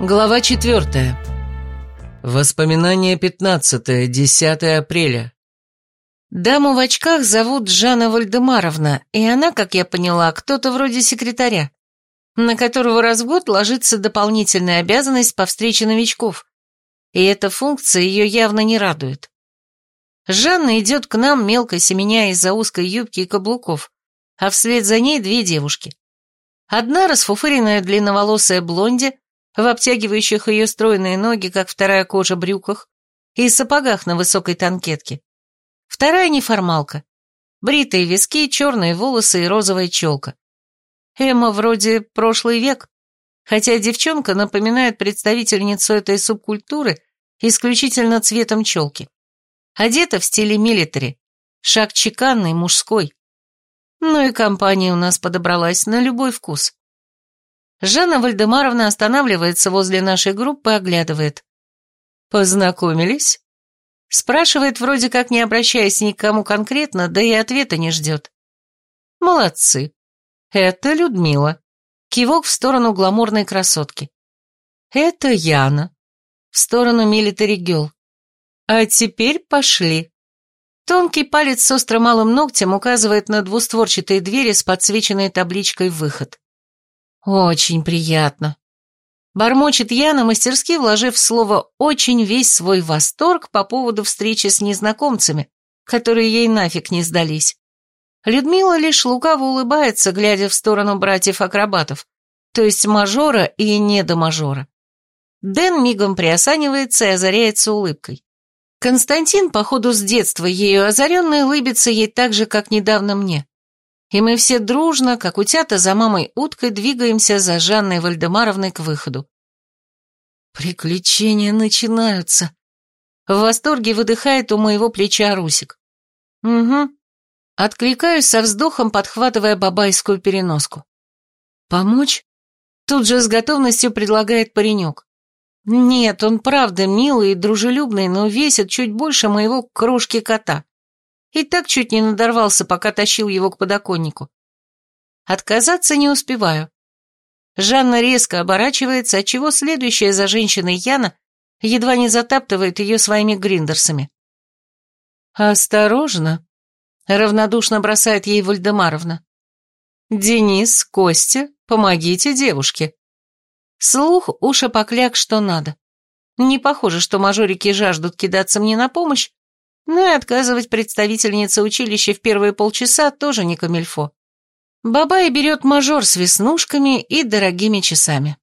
Глава 4. Воспоминание 15. 10 апреля. Даму в очках зовут Жанна Вальдемаровна, и она, как я поняла, кто-то вроде секретаря, на которого раз в год ложится дополнительная обязанность по встрече новичков, и эта функция ее явно не радует. Жанна идет к нам, мелко семеня из-за узкой юбки и каблуков, а вслед за ней две девушки. Одна расфуфыренная длинноволосая блонди, в обтягивающих ее стройные ноги, как вторая кожа брюках, и сапогах на высокой танкетке. Вторая неформалка. Бритые виски, черные волосы и розовая челка. Эмма вроде прошлый век, хотя девчонка напоминает представительницу этой субкультуры исключительно цветом челки. Одета в стиле милитари, шаг чеканный, мужской. Ну и компания у нас подобралась на любой вкус. Жанна Вальдемаровна останавливается возле нашей группы и оглядывает. «Познакомились?» Спрашивает, вроде как не обращаясь ни к кому конкретно, да и ответа не ждет. «Молодцы. Это Людмила». Кивок в сторону гламурной красотки. «Это Яна». В сторону милитари гел. «А теперь пошли». Тонкий палец с остро-малым ногтем указывает на двустворчатые двери с подсвеченной табличкой «Выход». «Очень приятно». Бормочет Яна, мастерски вложив в слово «очень» весь свой восторг по поводу встречи с незнакомцами, которые ей нафиг не сдались. Людмила лишь лукаво улыбается, глядя в сторону братьев-акробатов, то есть мажора и недомажора. Дэн мигом приосанивается и озаряется улыбкой. Константин, походу, с детства ею озаренный, улыбится ей так же, как недавно мне и мы все дружно, как утята за мамой уткой, двигаемся за Жанной Вальдемаровной к выходу. Приключения начинаются. В восторге выдыхает у моего плеча Русик. Угу. Откликаюсь со вздохом, подхватывая бабайскую переноску. Помочь? Тут же с готовностью предлагает паренек. Нет, он правда милый и дружелюбный, но весит чуть больше моего крошки-кота. И так чуть не надорвался, пока тащил его к подоконнику. Отказаться не успеваю. Жанна резко оборачивается, отчего следующая за женщиной Яна едва не затаптывает ее своими гриндерсами. «Осторожно», — равнодушно бросает ей Вальдемаровна. «Денис, Костя, помогите девушке». Слух уши покляк, что надо. Не похоже, что мажорики жаждут кидаться мне на помощь, ну и отказывать представительнице училища в первые полчаса тоже не камильфо. Бабай берет мажор с веснушками и дорогими часами.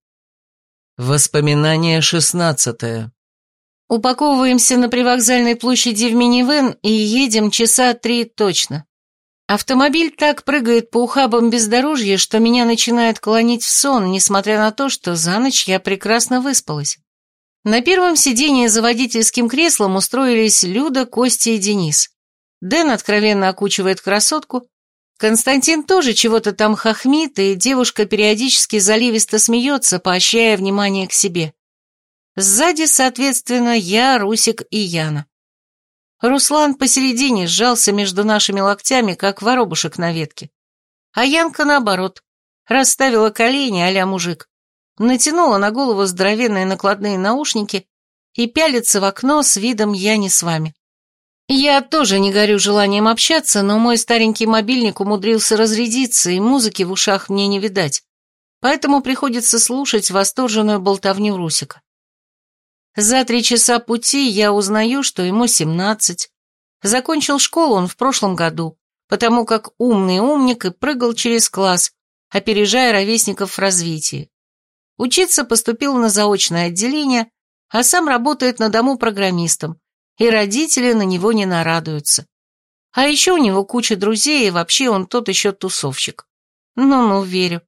Воспоминание шестнадцатое. Упаковываемся на привокзальной площади в минивэн и едем часа три точно. Автомобиль так прыгает по ухабам бездорожья, что меня начинает клонить в сон, несмотря на то, что за ночь я прекрасно выспалась. На первом сидении за водительским креслом устроились Люда, Костя и Денис. Дэн откровенно окучивает красотку, Константин тоже чего-то там хохмит, и девушка периодически заливисто смеется, поощряя внимание к себе. Сзади, соответственно, я, Русик и Яна. Руслан посередине сжался между нашими локтями, как воробушек на ветке. А Янка, наоборот, расставила колени а мужик натянула на голову здоровенные накладные наушники и пялится в окно с видом «я не с вами». Я тоже не горю желанием общаться, но мой старенький мобильник умудрился разрядиться, и музыки в ушах мне не видать, поэтому приходится слушать восторженную болтовню Русика. За три часа пути я узнаю, что ему семнадцать. Закончил школу он в прошлом году, потому как умный умник и прыгал через класс, опережая ровесников в развитии. Учиться поступил на заочное отделение, а сам работает на дому программистом, и родители на него не нарадуются. А еще у него куча друзей, и вообще он тот еще тусовщик. Ну-ну, верю.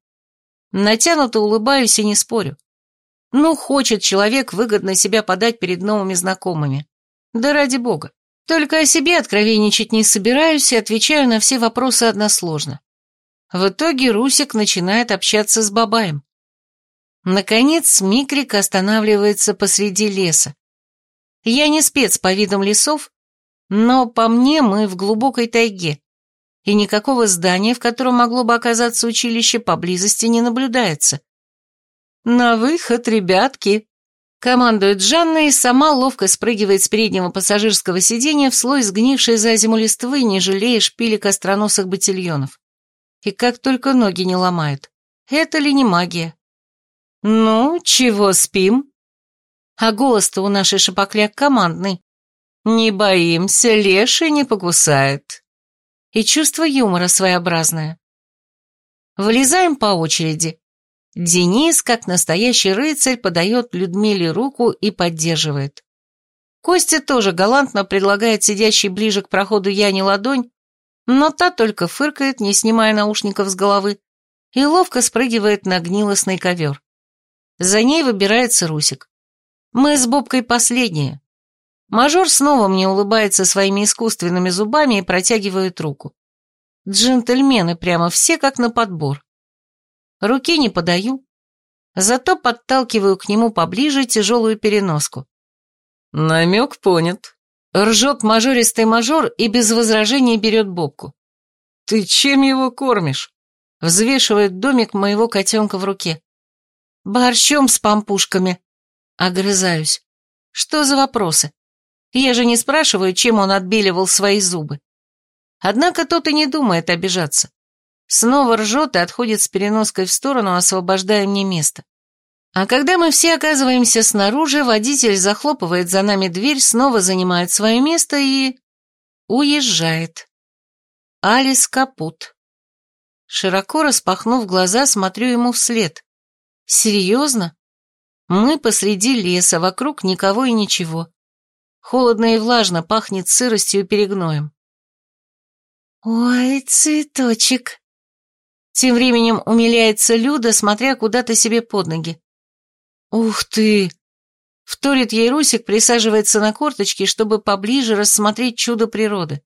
Натянуто улыбаюсь и не спорю. Ну, хочет человек выгодно себя подать перед новыми знакомыми. Да ради бога. Только о себе откровенничать не собираюсь и отвечаю на все вопросы односложно. В итоге Русик начинает общаться с Бабаем. Наконец Микрик останавливается посреди леса. Я не спец по видам лесов, но по мне мы в глубокой тайге, и никакого здания, в котором могло бы оказаться училище, поблизости не наблюдается. На выход, ребятки!» Командует Жанна и сама ловко спрыгивает с переднего пассажирского сиденья в слой сгнившей за зиму листвы, не жалея шпилек остроносых ботильонов. И как только ноги не ломает. Это ли не магия? «Ну, чего спим?» А голос-то у нашей шапокляк командный. «Не боимся, леший не покусает». И чувство юмора своеобразное. Вылезаем по очереди. Денис, как настоящий рыцарь, подает Людмиле руку и поддерживает. Костя тоже галантно предлагает сидящей ближе к проходу Яне ладонь, но та только фыркает, не снимая наушников с головы, и ловко спрыгивает на гнилостный ковер. За ней выбирается Русик. Мы с Бобкой последние. Мажор снова мне улыбается своими искусственными зубами и протягивает руку. Джентльмены прямо все как на подбор. Руки не подаю, зато подталкиваю к нему поближе тяжелую переноску. Намек понят. Ржет мажористый мажор и без возражений берет Бобку. Ты чем его кормишь? Взвешивает домик моего котенка в руке. Борщом с пампушками. Огрызаюсь. Что за вопросы? Я же не спрашиваю, чем он отбеливал свои зубы. Однако тот и не думает обижаться. Снова ржет и отходит с переноской в сторону, освобождая мне место. А когда мы все оказываемся снаружи, водитель захлопывает за нами дверь, снова занимает свое место и... уезжает. Алис капут. Широко распахнув глаза, смотрю ему вслед. Серьезно? Мы посреди леса, вокруг никого и ничего. Холодно и влажно, пахнет сыростью и перегноем. «Ой, цветочек!» Тем временем умиляется Люда, смотря куда-то себе под ноги. «Ух ты!» Вторит ей Русик, присаживается на корточки, чтобы поближе рассмотреть чудо природы.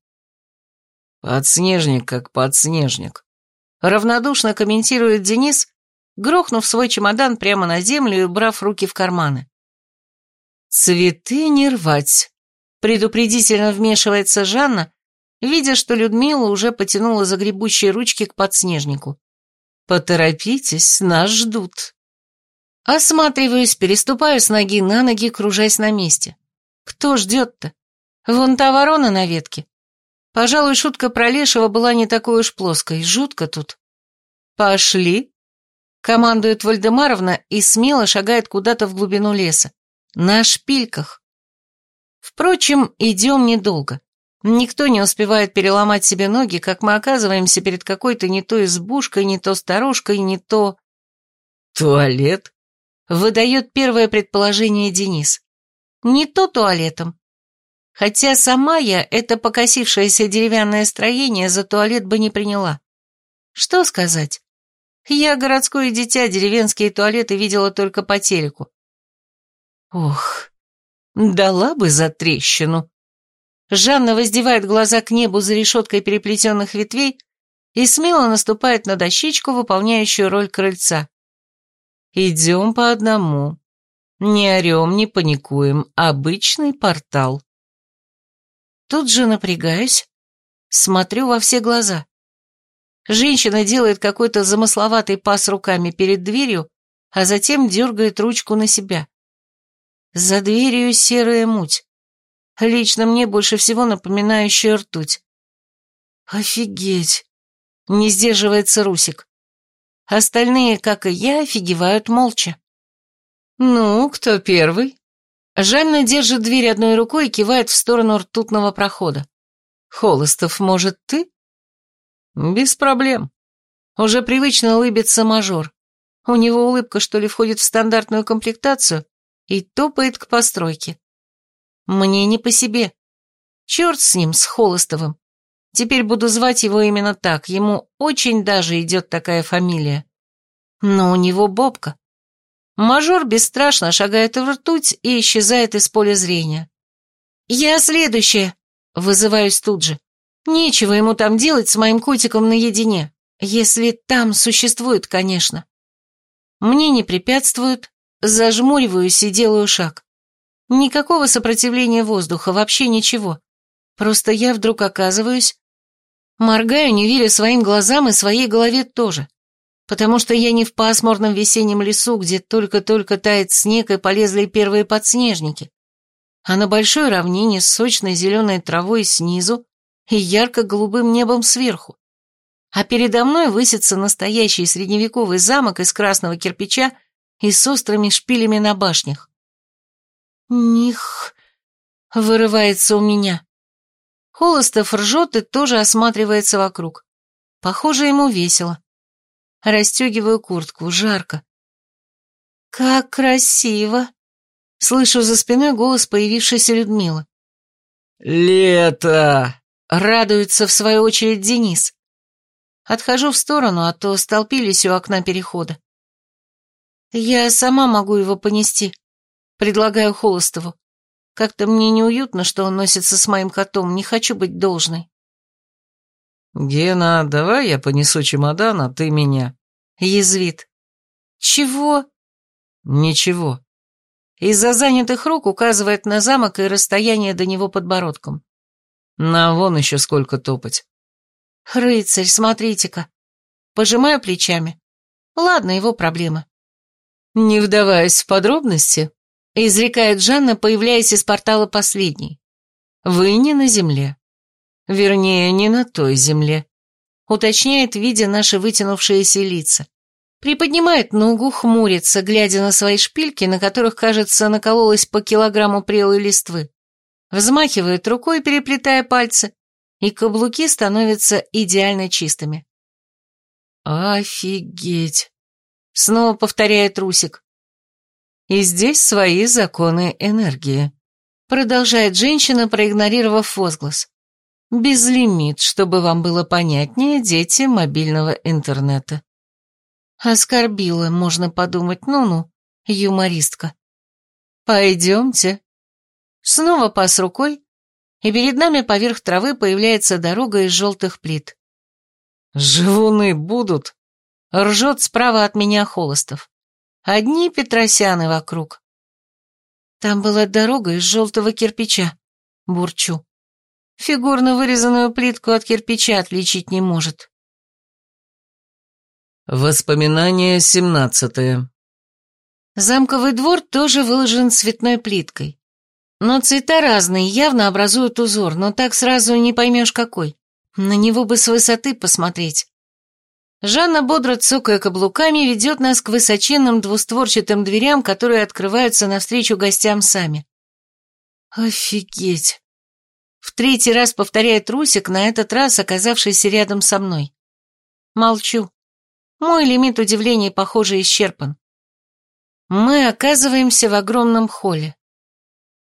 «Подснежник как подснежник», — равнодушно комментирует Денис, грохнув свой чемодан прямо на землю и убрав руки в карманы. «Цветы не рвать», — предупредительно вмешивается Жанна, видя, что Людмила уже потянула загребущие ручки к подснежнику. «Поторопитесь, нас ждут». Осматриваюсь, переступаю с ноги на ноги, кружась на месте. Кто ждет-то? Вон та ворона на ветке. Пожалуй, шутка про Лешего была не такой уж плоской, жутко тут. «Пошли», командует Вальдемаровна и смело шагает куда-то в глубину леса. На шпильках. Впрочем, идем недолго. Никто не успевает переломать себе ноги, как мы оказываемся перед какой-то не то избушкой, не то сторожкой, не то... Туалет? Выдает первое предположение Денис. Не то туалетом. Хотя сама я это покосившееся деревянное строение за туалет бы не приняла. Что сказать? Я городское дитя, деревенские туалеты видела только по телеку. Ох, дала бы за трещину. Жанна воздевает глаза к небу за решеткой переплетенных ветвей и смело наступает на дощечку, выполняющую роль крыльца. Идем по одному. Не орем, не паникуем. Обычный портал. Тут же напрягаюсь, смотрю во все глаза. Женщина делает какой-то замысловатый пас руками перед дверью, а затем дергает ручку на себя. За дверью серая муть. Лично мне больше всего напоминающая ртуть. Офигеть! Не сдерживается Русик. Остальные, как и я, офигевают молча. Ну, кто первый? Жанна держит дверь одной рукой и кивает в сторону ртутного прохода. Холостов, может, ты? «Без проблем». Уже привычно улыбится мажор. У него улыбка, что ли, входит в стандартную комплектацию и топает к постройке. Мне не по себе. Черт с ним, с Холостовым. Теперь буду звать его именно так, ему очень даже идет такая фамилия. Но у него Бобка. Мажор бесстрашно шагает в ртуть и исчезает из поля зрения. «Я следующая», — вызываюсь тут же. Нечего ему там делать с моим котиком наедине, если там существует, конечно. Мне не препятствуют, зажмуриваюсь и делаю шаг. Никакого сопротивления воздуха, вообще ничего. Просто я вдруг оказываюсь... Моргаю, не веря своим глазам и своей голове тоже. потому что я не в пасмурном весеннем лесу, где только-только тает снег и полезли первые подснежники, а на большой равнине с сочной зеленой травой снизу и ярко-голубым небом сверху. А передо мной высится настоящий средневековый замок из красного кирпича и с острыми шпилями на башнях. «Них...» — вырывается у меня. Холостов ржет и тоже осматривается вокруг. Похоже, ему весело. Растегиваю куртку, жарко. «Как красиво!» Слышу за спиной голос появившейся Людмилы. «Лето!» — радуется в свою очередь Денис. Отхожу в сторону, а то столпились у окна перехода. «Я сама могу его понести», — предлагаю Холостову. Как-то мне неуютно, что он носится с моим котом, не хочу быть должной. «Гена, давай я понесу чемодан, а ты меня», — язвит. «Чего?» «Ничего». Из-за занятых рук указывает на замок и расстояние до него подбородком. На вон еще сколько топать. Рыцарь, смотрите-ка. Пожимаю плечами. Ладно, его проблемы. Не вдаваясь в подробности, изрекает Жанна, появляясь из портала последней. Вы не на земле. Вернее, не на той земле. Уточняет, видя наши вытянувшиеся лица. Приподнимает ногу, хмурится, глядя на свои шпильки, на которых, кажется, накололось по килограмму прелой листвы. Взмахивает рукой, переплетая пальцы, и каблуки становятся идеально чистыми. «Офигеть!» — снова повторяет Русик. «И здесь свои законы энергии», — продолжает женщина, проигнорировав возглас. «Безлимит, чтобы вам было понятнее, дети мобильного интернета». Оскорбила, можно подумать, ну-ну, юмористка. Пойдемте. Снова пас рукой, и перед нами поверх травы появляется дорога из желтых плит. «Живуны будут!» — ржет справа от меня Холостов. Одни Петросяны вокруг. Там была дорога из желтого кирпича, бурчу. Фигурно вырезанную плитку от кирпича отличить не может. Воспоминание семнадцатое. Замковый двор тоже выложен цветной плиткой. Но цвета разные, явно образуют узор, но так сразу не поймешь какой. На него бы с высоты посмотреть. Жанна, бодро цокая каблуками, ведет нас к высоченным двустворчатым дверям, которые открываются навстречу гостям сами. Офигеть! В третий раз повторяет Русик, на этот раз оказавшийся рядом со мной. Молчу. Мой лимит удивлений, похоже, исчерпан. Мы оказываемся в огромном холле.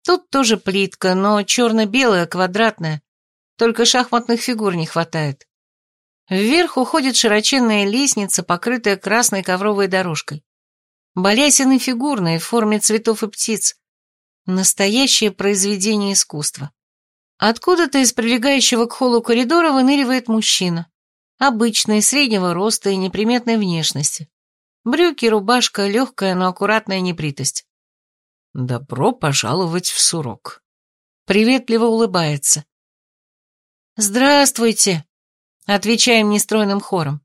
Тут тоже плитка, но черно-белая, квадратная. Только шахматных фигур не хватает. Вверх уходит широченная лестница, покрытая красной ковровой дорожкой. Балясины фигурные, в форме цветов и птиц. Настоящее произведение искусства. Откуда-то из прилегающего к холлу коридора выныривает мужчина. Обычный, среднего роста и неприметной внешности. Брюки, рубашка, легкая, но аккуратная непритость. Добро пожаловать в сурок. Приветливо улыбается. «Здравствуйте», — отвечаем нестройным хором.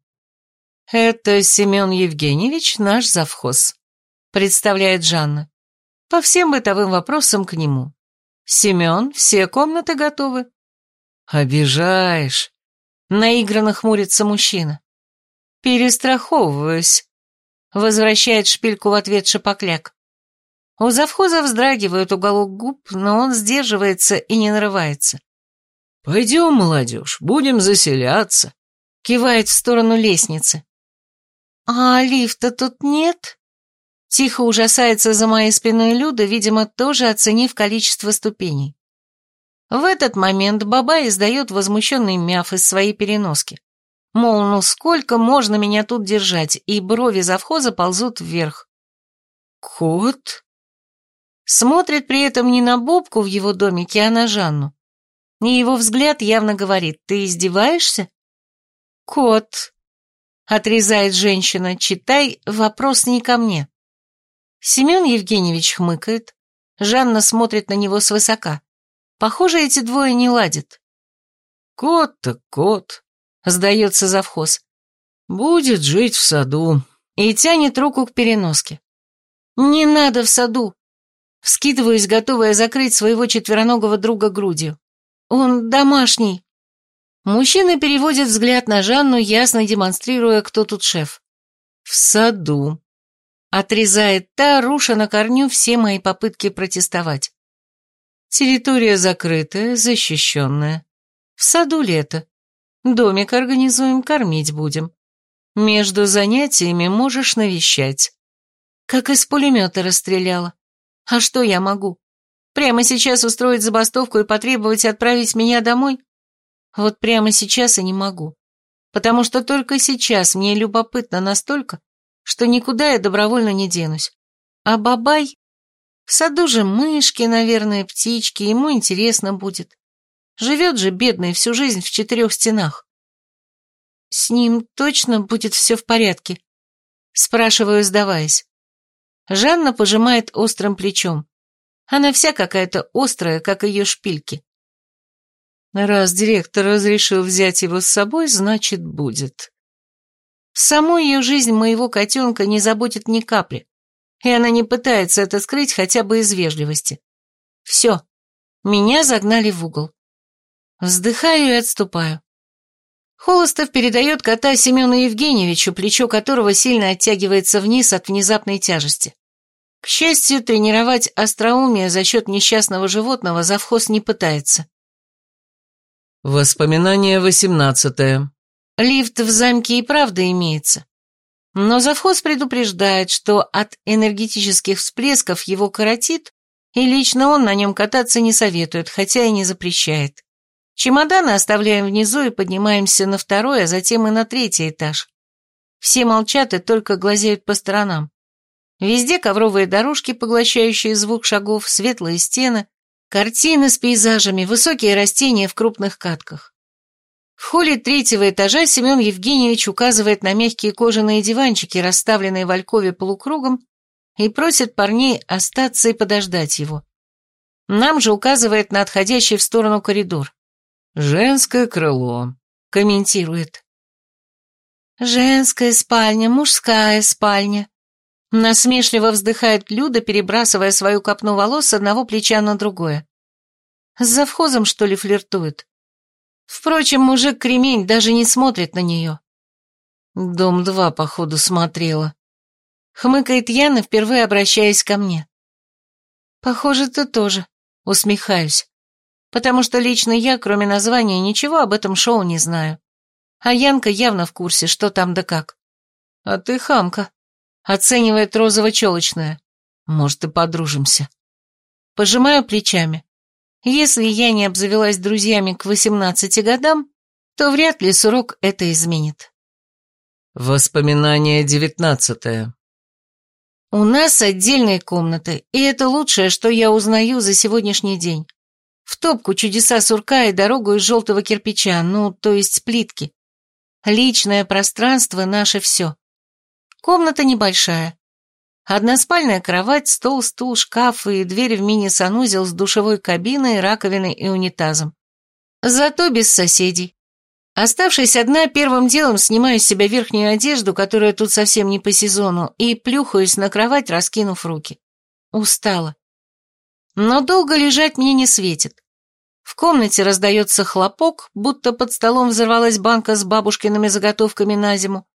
«Это Семен Евгеньевич, наш завхоз», — представляет Жанна. «По всем бытовым вопросам к нему. Семен, все комнаты готовы?» «Обижаешь», Наигранно хмурится мужчина. «Перестраховываюсь», — возвращает шпильку в ответ шапокляк. У завхоза вздрагивает уголок губ, но он сдерживается и не нарывается. «Пойдем, молодежь, будем заселяться», — кивает в сторону лестницы. «А лифта тут нет?» Тихо ужасается за моей спиной Люда, видимо, тоже оценив количество ступеней. В этот момент Баба издает возмущенный мяв из своей переноски. Мол, ну сколько можно меня тут держать, и брови завхоза ползут вверх. Кот? Смотрит при этом не на Бобку в его домике, а на Жанну. И его взгляд явно говорит, ты издеваешься? Кот, отрезает женщина, читай, вопрос не ко мне. Семен Евгеньевич хмыкает, Жанна смотрит на него свысока. Похоже, эти двое не ладят. Кот-то кот, сдается завхоз. «Будет жить в саду», и тянет руку к переноске. «Не надо в саду!» Вскидываюсь, готовая закрыть своего четвероногого друга грудью. «Он домашний!» Мужчина переводит взгляд на Жанну, ясно демонстрируя, кто тут шеф. «В саду!» Отрезает та, руша на корню все мои попытки протестовать. Территория закрытая, защищенная. В саду лето. Домик организуем, кормить будем. Между занятиями можешь навещать. Как из пулемета расстреляла. А что я могу? Прямо сейчас устроить забастовку и потребовать отправить меня домой? Вот прямо сейчас и не могу. Потому что только сейчас мне любопытно настолько, что никуда я добровольно не денусь. А бабай? В саду же мышки, наверное, птички, ему интересно будет. Живет же бедный всю жизнь в четырех стенах. С ним точно будет все в порядке? Спрашиваю, сдаваясь. Жанна пожимает острым плечом. Она вся какая-то острая, как ее шпильки. Раз директор разрешил взять его с собой, значит, будет. Саму ее жизнь моего котенка не заботит ни капли, и она не пытается это скрыть хотя бы из вежливости. Все, меня загнали в угол. Вздыхаю и отступаю. Холостов передает кота Семену Евгеньевичу, плечо которого сильно оттягивается вниз от внезапной тяжести. К счастью, тренировать остроумие за счет несчастного животного завхоз не пытается. Воспоминание восемнадцатое. Лифт в замке и правда имеется. Но завхоз предупреждает, что от энергетических всплесков его коротит, и лично он на нем кататься не советует, хотя и не запрещает. Чемоданы оставляем внизу и поднимаемся на второй, а затем и на третий этаж. Все молчат и только глазеют по сторонам. Везде ковровые дорожки, поглощающие звук шагов, светлые стены, картины с пейзажами, высокие растения в крупных катках. В холле третьего этажа Семен Евгеньевич указывает на мягкие кожаные диванчики, расставленные в алькове полукругом, и просит парней остаться и подождать его. Нам же указывает на отходящий в сторону коридор. «Женское крыло», — комментирует. «Женская спальня, мужская спальня», Насмешливо вздыхает Люда, перебрасывая свою копну волос с одного плеча на другое. С завхозом, что ли, флиртует? Впрочем, мужик-кремень даже не смотрит на нее. Дом-2, походу, смотрела. Хмыкает Яна, впервые обращаясь ко мне. Похоже, ты тоже. Усмехаюсь. Потому что лично я, кроме названия, ничего об этом шоу не знаю. А Янка явно в курсе, что там да как. А ты хамка. Оценивает розово-челочное. Может, и подружимся. Пожимаю плечами. Если я не обзавелась друзьями к 18 годам, то вряд ли сурок это изменит. Воспоминание девятнадцатое. У нас отдельные комнаты, и это лучшее, что я узнаю за сегодняшний день. В топку чудеса сурка и дорогу из желтого кирпича, ну, то есть плитки. Личное пространство — наше все. Комната небольшая. Односпальная кровать, стол, стул, шкаф и дверь в мини-санузел с душевой кабиной, раковиной и унитазом. Зато без соседей. Оставшись одна, первым делом снимаю с себя верхнюю одежду, которая тут совсем не по сезону, и плюхаюсь на кровать, раскинув руки. Устала. Но долго лежать мне не светит. В комнате раздается хлопок, будто под столом взорвалась банка с бабушкиными заготовками на зиму,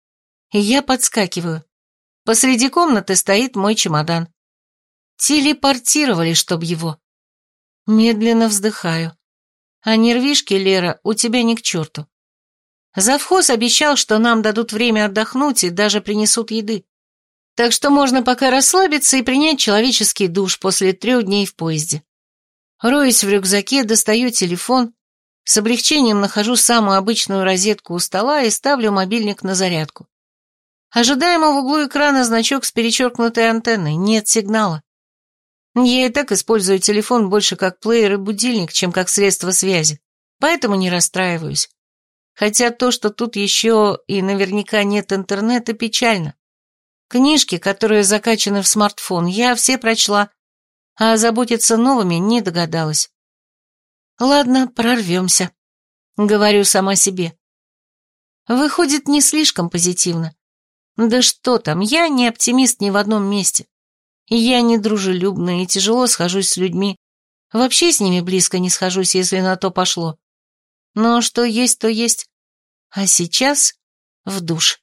я подскакиваю. Посреди комнаты стоит мой чемодан. Телепортировали, чтоб его. Медленно вздыхаю. А нервишки, Лера, у тебя ни к черту. Завхоз обещал, что нам дадут время отдохнуть и даже принесут еды. Так что можно пока расслабиться и принять человеческий душ после трех дней в поезде. Роюсь в рюкзаке, достаю телефон, с облегчением нахожу самую обычную розетку у стола и ставлю мобильник на зарядку. Ожидаемо в углу экрана значок с перечеркнутой антенной, нет сигнала. Я и так использую телефон больше как плеер и будильник, чем как средство связи, поэтому не расстраиваюсь. Хотя то, что тут еще и наверняка нет интернета, печально. Книжки, которые закачаны в смартфон, я все прочла, а озаботиться новыми не догадалась. Ладно, прорвемся, говорю сама себе. Выходит, не слишком позитивно. Да что там, я не оптимист ни в одном месте. Я не дружелюбная и тяжело схожусь с людьми. Вообще с ними близко не схожусь, если на то пошло. Но что есть, то есть. А сейчас в душ.